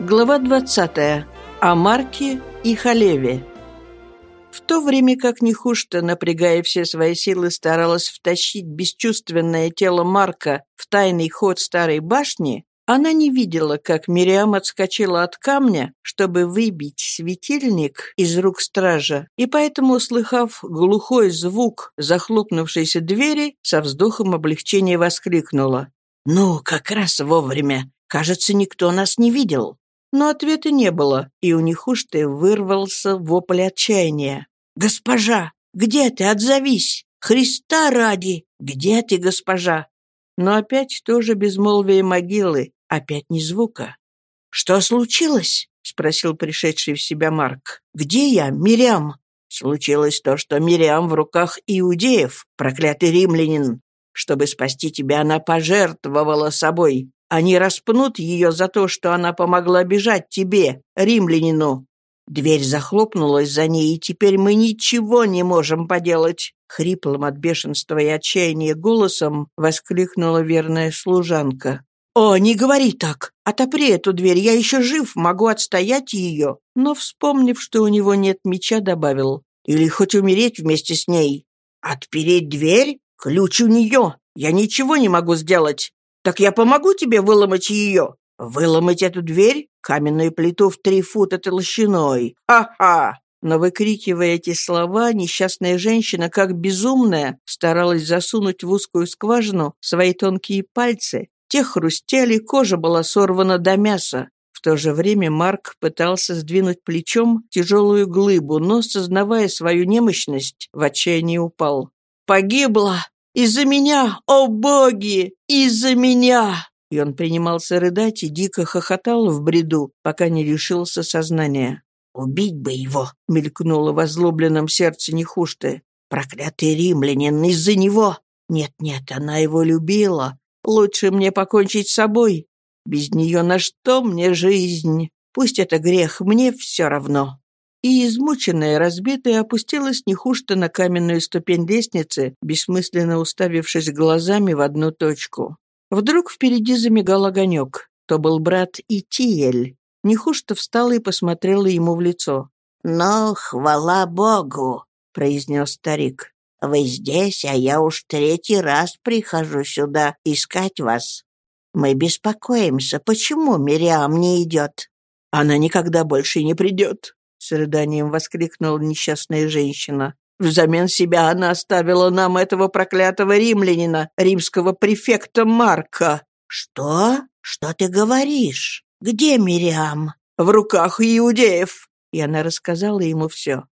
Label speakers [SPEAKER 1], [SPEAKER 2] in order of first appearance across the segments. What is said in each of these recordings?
[SPEAKER 1] Глава 20. О Марке и Халеве. В то время как Нехушта, напрягая все свои силы, старалась втащить бесчувственное тело Марка в тайный ход старой башни, она не видела, как Мириам отскочила от камня, чтобы выбить светильник из рук стража, и поэтому, услыхав глухой звук захлопнувшейся двери, со вздохом облегчения воскликнула. «Ну, как раз вовремя. Кажется, никто нас не видел». Но ответа не было, и у Нехушты вырвался вопль отчаяния. «Госпожа, где ты? Отзовись! Христа ради! Где ты, госпожа?» Но опять тоже безмолвие могилы, опять ни звука. «Что случилось?» — спросил пришедший в себя Марк. «Где я, Мириам?» «Случилось то, что Мириам в руках иудеев, проклятый римлянин. Чтобы спасти тебя, она пожертвовала собой. Они распнут ее за то, что она помогла бежать тебе, римлянину. Дверь захлопнулась за ней, и теперь мы ничего не можем поделать. Хриплым от бешенства и отчаяния голосом воскликнула верная служанка. «О, не говори так! Отопри эту дверь, я еще жив, могу отстоять ее!» Но, вспомнив, что у него нет меча, добавил. «Или хоть умереть вместе с ней!» «Отпереть дверь? Ключ у нее! Я ничего не могу сделать! «Так я помогу тебе выломать ее?» «Выломать эту дверь? Каменную плиту в три фута толщиной? Ха-ха!» Но, выкрикивая эти слова, несчастная женщина, как безумная, старалась засунуть в узкую скважину свои тонкие пальцы. Те хрустели, кожа была сорвана до мяса. В то же время Марк пытался сдвинуть плечом тяжелую глыбу, но, сознавая свою немощность, в отчаянии упал. «Погибла! Из-за меня! О боги! Из-за меня!» И он принимался рыдать и дико хохотал в бреду, пока не лишился сознания. «Убить бы его!» — мелькнуло в озлобленном сердце Нехушты. «Проклятый римлянин! Из-за него!» «Нет-нет, она его любила. Лучше мне покончить с собой. Без нее на что мне жизнь? Пусть это грех, мне все равно» и, измученная, разбитая, опустилась не хуже на каменную ступень лестницы, бессмысленно уставившись глазами в одну точку. Вдруг впереди замигал огонек. То был брат Итиель. Нехушта встала и посмотрела ему в лицо. «Ну, хвала Богу!» — произнес старик. «Вы здесь, а я уж третий раз прихожу сюда искать вас. Мы беспокоимся, почему Мириам не идет?» «Она никогда больше не придет», с рыданием воскликнула несчастная женщина. Взамен себя она оставила нам этого проклятого римлянина, римского префекта Марка. Что? Что ты говоришь? Где Мириам? В руках иудеев. И она рассказала ему все.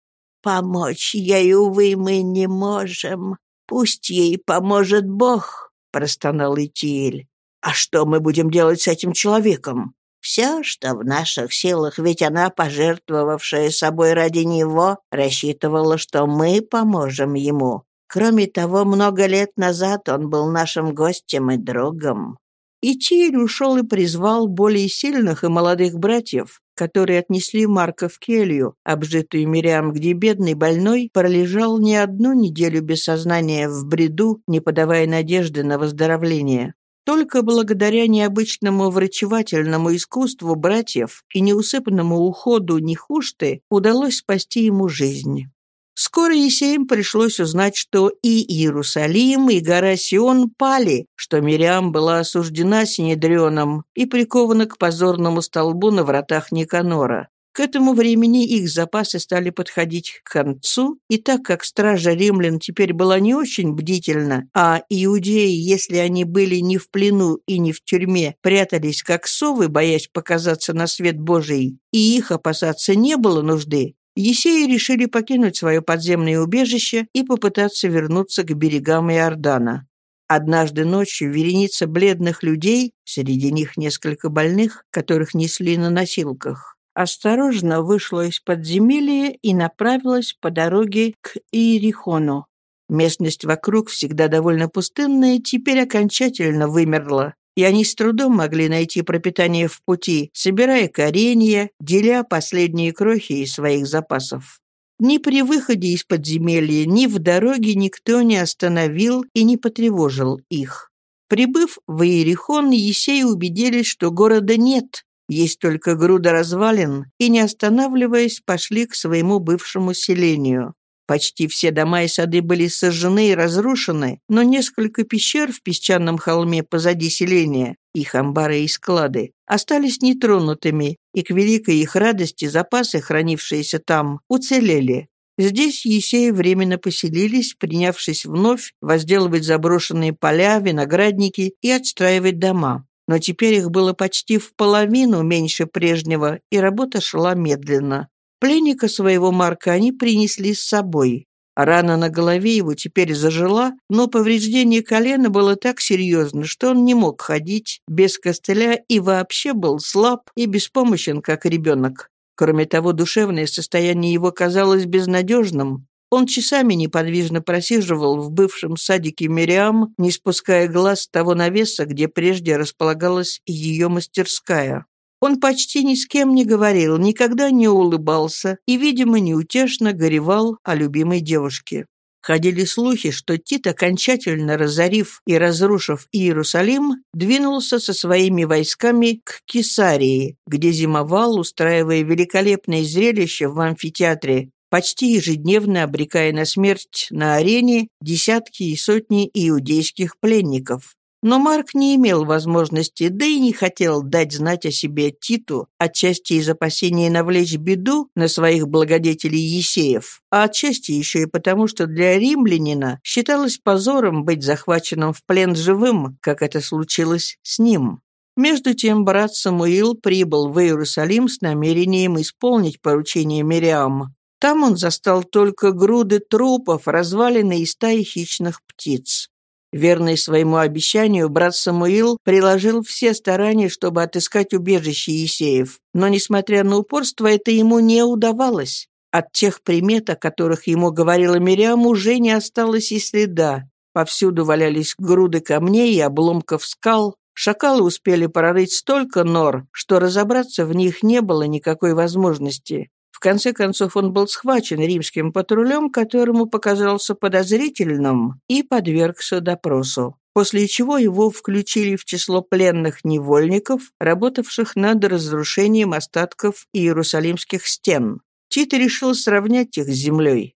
[SPEAKER 1] Помочь ей, увы, мы не можем. Пусть ей поможет Бог, простонал Итиэль. А что мы будем делать с этим человеком? Все, что в наших силах, ведь она, пожертвовавшая собой ради него, рассчитывала, что мы поможем ему. Кроме того, много лет назад он был нашим гостем и другом. И Тиль ушел и призвал более сильных и молодых братьев, которые отнесли Марка в келью, обжитую Мириам, где бедный больной пролежал не одну неделю без сознания в бреду, не подавая надежды на выздоровление. Только благодаря необычному врачевательному искусству братьев и неусыпанному уходу Нехушты удалось спасти ему жизнь. Скоро Есеям пришлось узнать, что и Иерусалим, и гора Сион пали, что Мириам была осуждена Синедрионом и прикована к позорному столбу на вратах Никанора. К этому времени их запасы стали подходить к концу, и так как стража римлян теперь была не очень бдительна, а иудеи, если они были не в плену и не в тюрьме, прятались как совы, боясь показаться на свет Божий, и их опасаться не было нужды, Есеи решили покинуть свое подземное убежище и попытаться вернуться к берегам Иордана. Однажды ночью вереница бледных людей, среди них несколько больных, которых несли на носилках, осторожно вышла из подземелья и направилась по дороге к Иерихону. Местность вокруг, всегда довольно пустынная, теперь окончательно вымерла, и они с трудом могли найти пропитание в пути, собирая коренья, деля последние крохи из своих запасов. Ни при выходе из подземелья, ни в дороге никто не остановил и не потревожил их. Прибыв в Иерихон, Есеи убедились, что города нет, есть только груда развалин, и, не останавливаясь, пошли к своему бывшему селению. Почти все дома и сады были сожжены и разрушены, но несколько пещер в песчаном холме позади селения, их амбары и склады, остались нетронутыми, и к великой их радости запасы, хранившиеся там, уцелели. Здесь Есеи временно поселились, принявшись вновь возделывать заброшенные поля, виноградники и отстраивать дома. Но теперь их было почти в половину меньше прежнего, и работа шла медленно. Пленника своего Марка они принесли с собой. Рана на голове его теперь зажила, но повреждение колена было так серьезно, что он не мог ходить без костыля и вообще был слаб и беспомощен, как ребенок. Кроме того, душевное состояние его казалось безнадежным. Он часами неподвижно просиживал в бывшем садике Мириам, не спуская глаз с того навеса, где прежде располагалась ее мастерская. Он почти ни с кем не говорил, никогда не улыбался и, видимо, неутешно горевал о любимой девушке. Ходили слухи, что Тит, окончательно разорив и разрушив Иерусалим, двинулся со своими войсками к Кесарии, где зимовал, устраивая великолепное зрелище в амфитеатре, почти ежедневно обрекая на смерть на арене десятки и сотни иудейских пленников. Но Марк не имел возможности, да и не хотел дать знать о себе Титу, отчасти из опасения навлечь беду на своих благодетелей Есеев, а отчасти еще и потому, что для римлянина считалось позором быть захваченным в плен живым, как это случилось с ним. Между тем брат Самуил прибыл в Иерусалим с намерением исполнить поручение Мириам. Там он застал только груды трупов, развалины и стаи хищных птиц. Верный своему обещанию, брат Самуил приложил все старания, чтобы отыскать убежище Есеев, но, несмотря на упорство, это ему не удавалось. От тех примет, о которых ему говорила Мириам, уже не осталось и следа. Повсюду валялись груды камней и обломков скал. Шакалы успели прорыть столько нор, что разобраться в них не было никакой возможности. В конце концов он был схвачен римским патрулем, которому показался подозрительным, и подвергся допросу после чего его включили в число пленных невольников, работавших над разрушением остатков иерусалимских стен. Тит решил сравнять их с землей.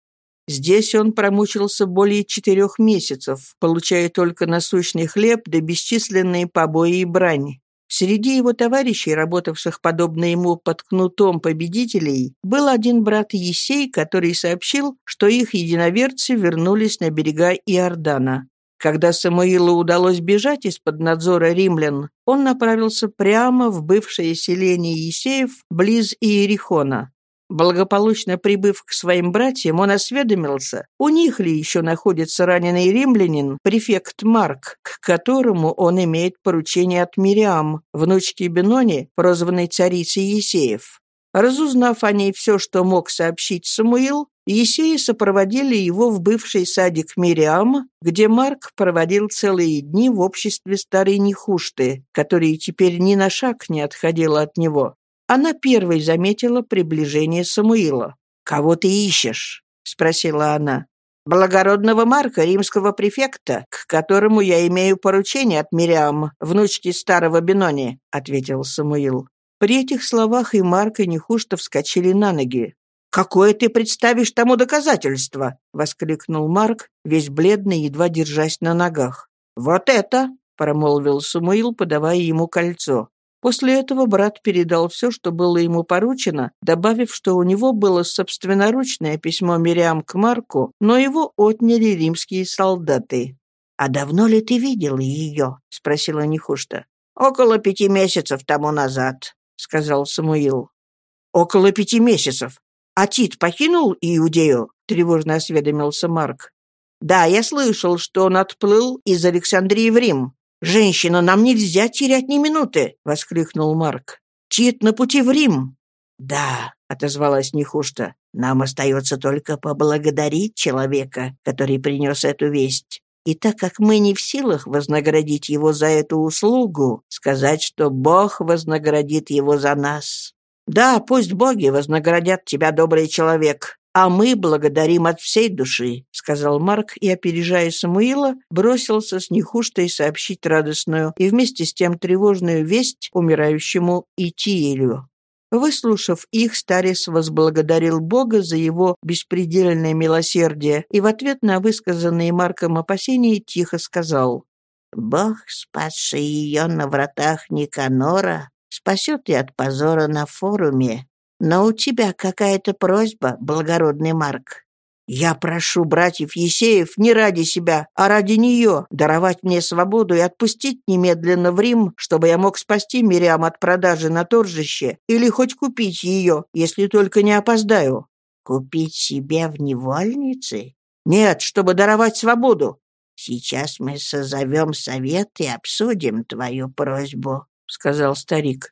[SPEAKER 1] Здесь он промучился более четырех месяцев, получая только насущный хлеб да бесчисленные побои и брань. Среди его товарищей, работавших подобно ему под кнутом победителей, был один брат Есей, который сообщил, что их единоверцы вернулись на берега Иордана. Когда Самуилу удалось бежать из-под надзора римлян, он направился прямо в бывшее селение Есеев близ Иерихона. Благополучно прибыв к своим братьям, он осведомился, у них ли еще находится раненый римлянин, префект Марк, к которому он имеет поручение от Мириам, внучки Бенони, прозванной царицей Есеев. Разузнав о ней все, что мог сообщить Самуил, Есеи сопроводили его в бывший садик Мириам, где Марк проводил целые дни в обществе старой Нехушты, которая теперь ни на шаг не отходила от него. Она первой заметила приближение Самуила. «Кого ты ищешь?» — спросила она. «Благородного Марка, римского префекта, к которому я имею поручение от Мириам, внучки старого Бенони», — ответил Самуил. При этих словах и Марк, и Нехушта вскочили на ноги. «Какое ты представишь тому доказательство?» — воскликнул Марк, весь бледный, едва держась на ногах. «Вот это!» — промолвил Самуил, подавая ему кольцо. После этого брат передал все, что было ему поручено, добавив, что у него было собственноручное письмо Мириам к Марку, но его отняли римские солдаты. «А давно ли ты видел ее?» — спросила Нехушта. «Около пяти месяцев тому назад», — сказал Самуил. «Около пяти месяцев. А Тит покинул Иудею?» — тревожно осведомился Марк. «Да, я слышал, что он отплыл из Александрии в Рим. «Женщина, нам нельзя терять ни минуты!» — воскликнул Марк. «Тит на пути в Рим!» «Да», — отозвалась Нехушта, — «нам остается только поблагодарить человека, который принес эту весть. И так как мы не в силах вознаградить его за эту услугу, сказать, что Бог вознаградит его за нас». «Да, пусть боги вознаградят тебя, добрый человек», «А мы благодарим от всей души», — сказал Марк и, опережая Самуила, бросился с Нехуштой сообщить радостную и вместе с тем тревожную весть умирающему Итиелю. Выслушав их, старец возблагодарил Бога за его беспредельное милосердие и в ответ на высказанные Марком опасения тихо сказал «Бог, спасший ее на вратах Никанора, спасет и от позора на форуме. Но у тебя какая-то просьба, благородный Марк. Я прошу братьев Есеев не ради себя, а ради нее даровать мне свободу и отпустить немедленно в Рим, чтобы я мог спасти Мириам от продажи на торжище или хоть купить ее, если только не опоздаю». «Купить себе в невольнице?» «Нет, чтобы даровать свободу». «Сейчас мы созовем совет и обсудим твою просьбу», — сказал старик.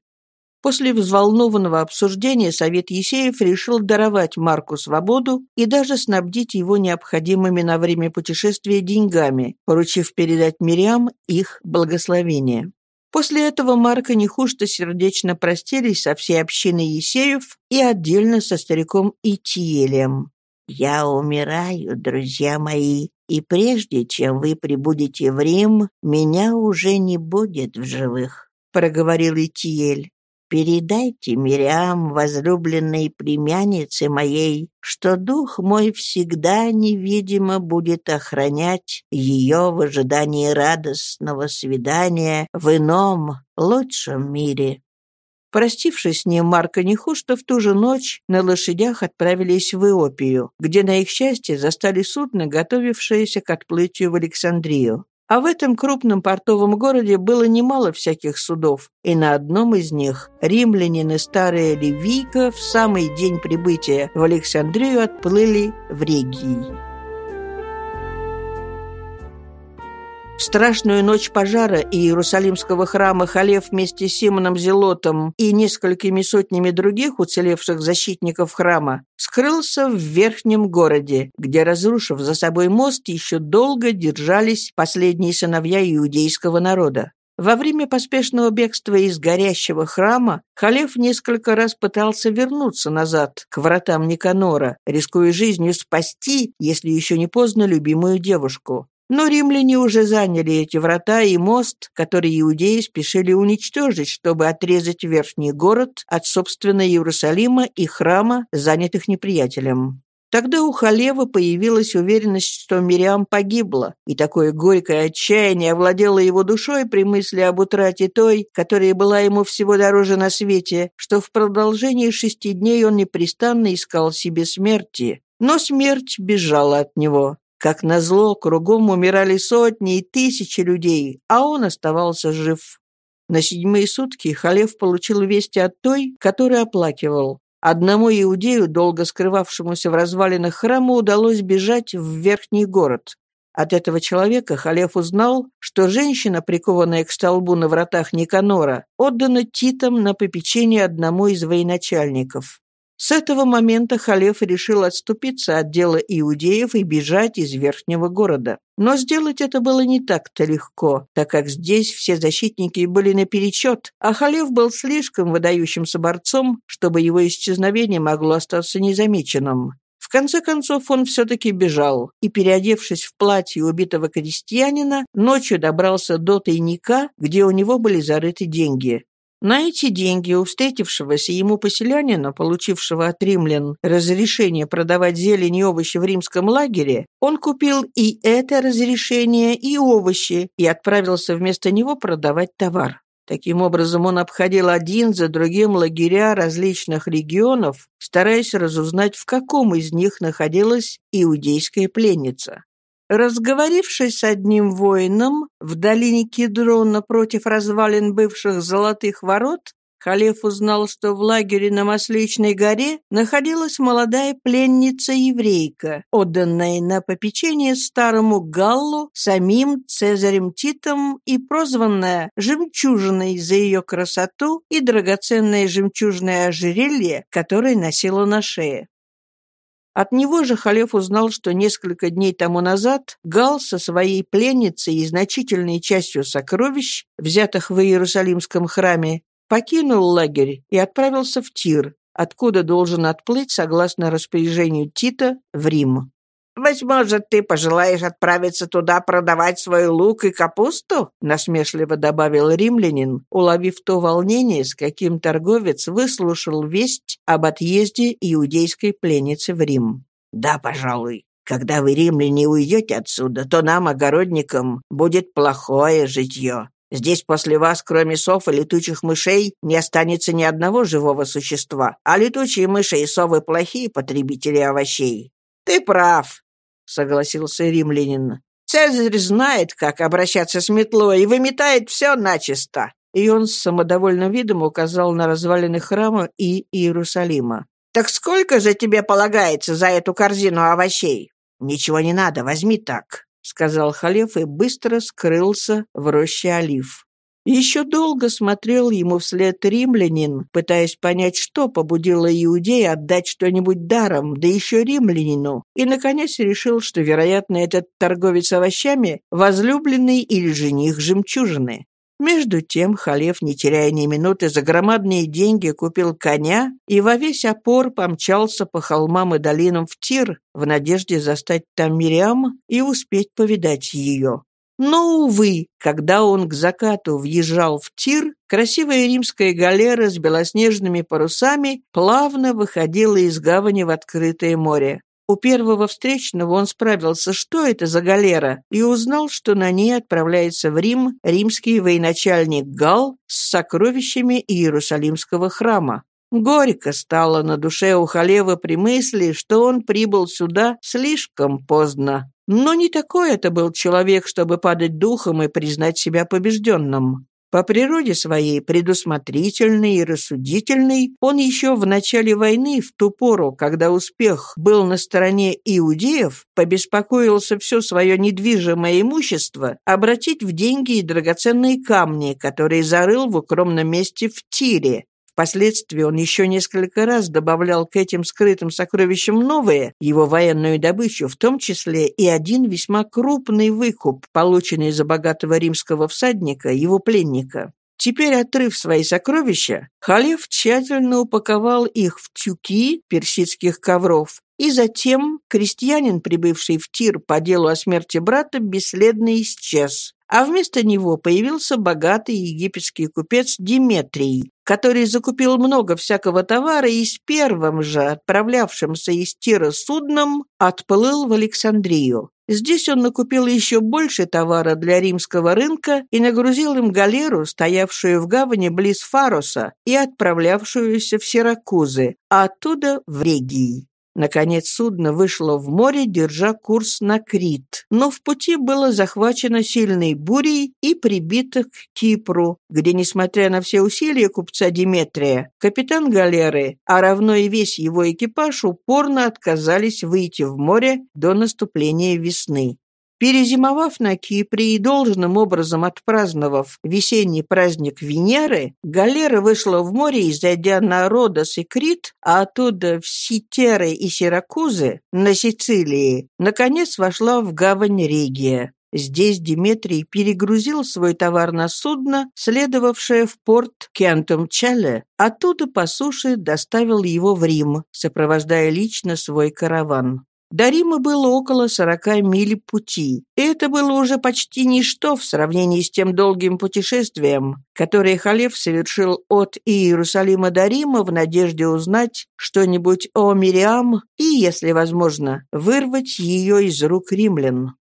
[SPEAKER 1] После взволнованного обсуждения Совет Есеев решил даровать Марку свободу и даже снабдить его необходимыми на время путешествия деньгами, поручив передать Мириам их благословение. После этого Марка не хуже сердечно простились со всей общиной Есеев и отдельно со стариком Итиелем. «Я умираю, друзья мои, и прежде чем вы прибудете в Рим, меня уже не будет в живых», — проговорил Итиель. Передайте Мириам, возлюбленной племяннице моей, что дух мой всегда невидимо будет охранять ее в ожидании радостного свидания в ином, лучшем мире». Простившись с ним, Марко Нехушта в ту же ночь на лошадях отправились в Иопию, где, на их счастье, застали судно, готовившееся к отплытию в Александрию. А в этом крупном портовом городе было немало всяких судов, и на одном из них римлянин и старая Ливийка в самый день прибытия в Александрию отплыли в Регии. Страшную ночь пожара Иерусалимского храма Халев вместе с Симоном Зелотом и несколькими сотнями других уцелевших защитников храма скрылся в верхнем городе, где, разрушив за собой мост, еще долго держались последние сыновья иудейского народа. Во время поспешного бегства из горящего храма Халев несколько раз пытался вернуться назад, к вратам Никанора, рискуя жизнью спасти, если еще не поздно, любимую девушку. Но римляне уже заняли эти врата и мост, который иудеи спешили уничтожить, чтобы отрезать верхний город от, собственно, Иерусалима и храма, занятых неприятелем. Тогда у Халева появилась уверенность, что Мириам погибла, и такое горькое отчаяние овладело его душой при мысли об утрате той, которая была ему всего дороже на свете, что в продолжении шести дней он непрестанно искал себе смерти. Но смерть бежала от него. Как назло, кругом умирали сотни и тысячи людей, а он оставался жив. На седьмые сутки Халев получил вести от той, которую оплакивал. Одному иудею, долго скрывавшемуся в развалинах храма, удалось бежать в верхний город. От этого человека Халев узнал, что женщина, прикованная к столбу на вратах Никанора, отдана Титом на попечение одному из военачальников. С этого момента Халев решил отступиться от дела иудеев и бежать из верхнего города. Но сделать это было не так-то легко, так как здесь все защитники были наперечет, а Халев был слишком выдающимся борцом, чтобы его исчезновение могло остаться незамеченным. В конце концов он все-таки бежал и, переодевшись в платье убитого крестьянина, ночью добрался до тайника, где у него были зарыты деньги. На эти деньги у встретившегося ему поселянина, получившего от римлян разрешение продавать зелень и овощи в римском лагере, он купил и это разрешение, и овощи, и отправился вместо него продавать товар. Таким образом, он обходил один за другим лагеря различных регионов, стараясь разузнать, в каком из них находилась иудейская пленница. Разговорившись с одним воином в долине Кедрона против развалин бывших золотых ворот, Халев узнал, что в лагере на Масличной горе находилась молодая пленница-еврейка, отданная на попечение старому Галлу, самим Цезарем Титом и прозванная «жемчужиной» за ее красоту и драгоценное жемчужное ожерелье, которое носила на шее. От него же Халев узнал, что несколько дней тому назад Гал со своей пленницей и значительной частью сокровищ, взятых в Иерусалимском храме, покинул лагерь и отправился в Тир, откуда должен отплыть, согласно распоряжению Тита, в Рим.
[SPEAKER 2] «Быть может, ты пожелаешь отправиться туда продавать свой лук и капусту?» насмешливо добавил римлянин, уловив то волнение, с каким торговец выслушал весть об отъезде иудейской пленницы в Рим. «Да, пожалуй. Когда вы, римляне, уйдете отсюда, то нам, огородникам, будет плохое житье. Здесь после вас, кроме сов и летучих мышей, не останется ни одного живого существа, а летучие мыши и совы плохие потребители овощей. Ты прав, согласился римлянин. Цезарь знает, как обращаться с метлой и выметает все начисто. И он с самодовольным видом указал на развалины храма и Иерусалима. «Так сколько же тебе полагается за эту корзину овощей?» «Ничего не надо, возьми так», — сказал Халев и быстро скрылся в роще олив. Еще долго смотрел ему вслед римлянин, пытаясь понять, что побудило иудея отдать что-нибудь даром, да еще римлянину, и, наконец, решил, что, вероятно, этот торговец овощами — возлюбленный или жених жемчужины. Между тем Халев, не теряя ни минуты, за громадные деньги купил коня и во весь опор помчался по холмам и долинам в Тир в надежде застать там Мириам и успеть повидать ее. Но, увы, когда он к закату въезжал в тир, красивая римская галера с белоснежными парусами плавно выходила из гавани в открытое море. У первого встречного он справился, что это за галера, и узнал, что на ней отправляется в Рим римский военачальник Гал с сокровищами Иерусалимского храма. Горько стало на душе у Халева при мысли, что он прибыл сюда слишком поздно. Но не такой это был человек, чтобы падать духом и признать себя побежденным. По природе своей предусмотрительный и рассудительный, он еще в начале войны, в ту пору, когда успех был на стороне иудеев, побеспокоился все свое недвижимое имущество обратить в деньги и драгоценные камни, которые зарыл в укромном месте в Тире, Впоследствии он еще несколько раз добавлял к этим скрытым сокровищам новые, его военную добычу, в том числе и один весьма крупный выкуп, полученный за богатого римского всадника, его пленника. Теперь, отрыв свои сокровища, Халев тщательно упаковал их в тюки персидских ковров, и затем крестьянин, прибывший в Тир по делу о смерти брата, бесследно исчез а вместо него появился богатый египетский купец Диметрий, который закупил много всякого товара и с первым же отправлявшимся из Тира судном отплыл в Александрию. Здесь он накупил еще больше товара для римского рынка и нагрузил им галеру, стоявшую в гавани близ Фароса и отправлявшуюся в Сиракузы, а оттуда в Регии. Наконец судно вышло в море, держа курс на Крит, но в пути было захвачено сильной бурей и прибито к Кипру, где, несмотря на все усилия купца Диметрия, капитан галеры, а равно и весь его экипаж упорно отказались выйти в море до наступления весны. Перезимовав на Кипре и должным образом отпраздновав весенний праздник Венеры, галера вышла в море и, зайдя на Родос и Крит, а оттуда в Ситеры и Сиракузы, на Сицилии, наконец вошла в гавань Регия. Здесь Диметрий перегрузил свой товар на судно, следовавшее в порт Кентум-Челе, оттуда по суше доставил его в Рим, сопровождая лично свой караван. До Рима было около сорока миль пути, и это было уже почти ничто в сравнении с тем долгим путешествием, которое Халев совершил от Иерусалима до Рима в надежде узнать что-нибудь о Мириам и, если возможно, вырвать ее из рук римлян.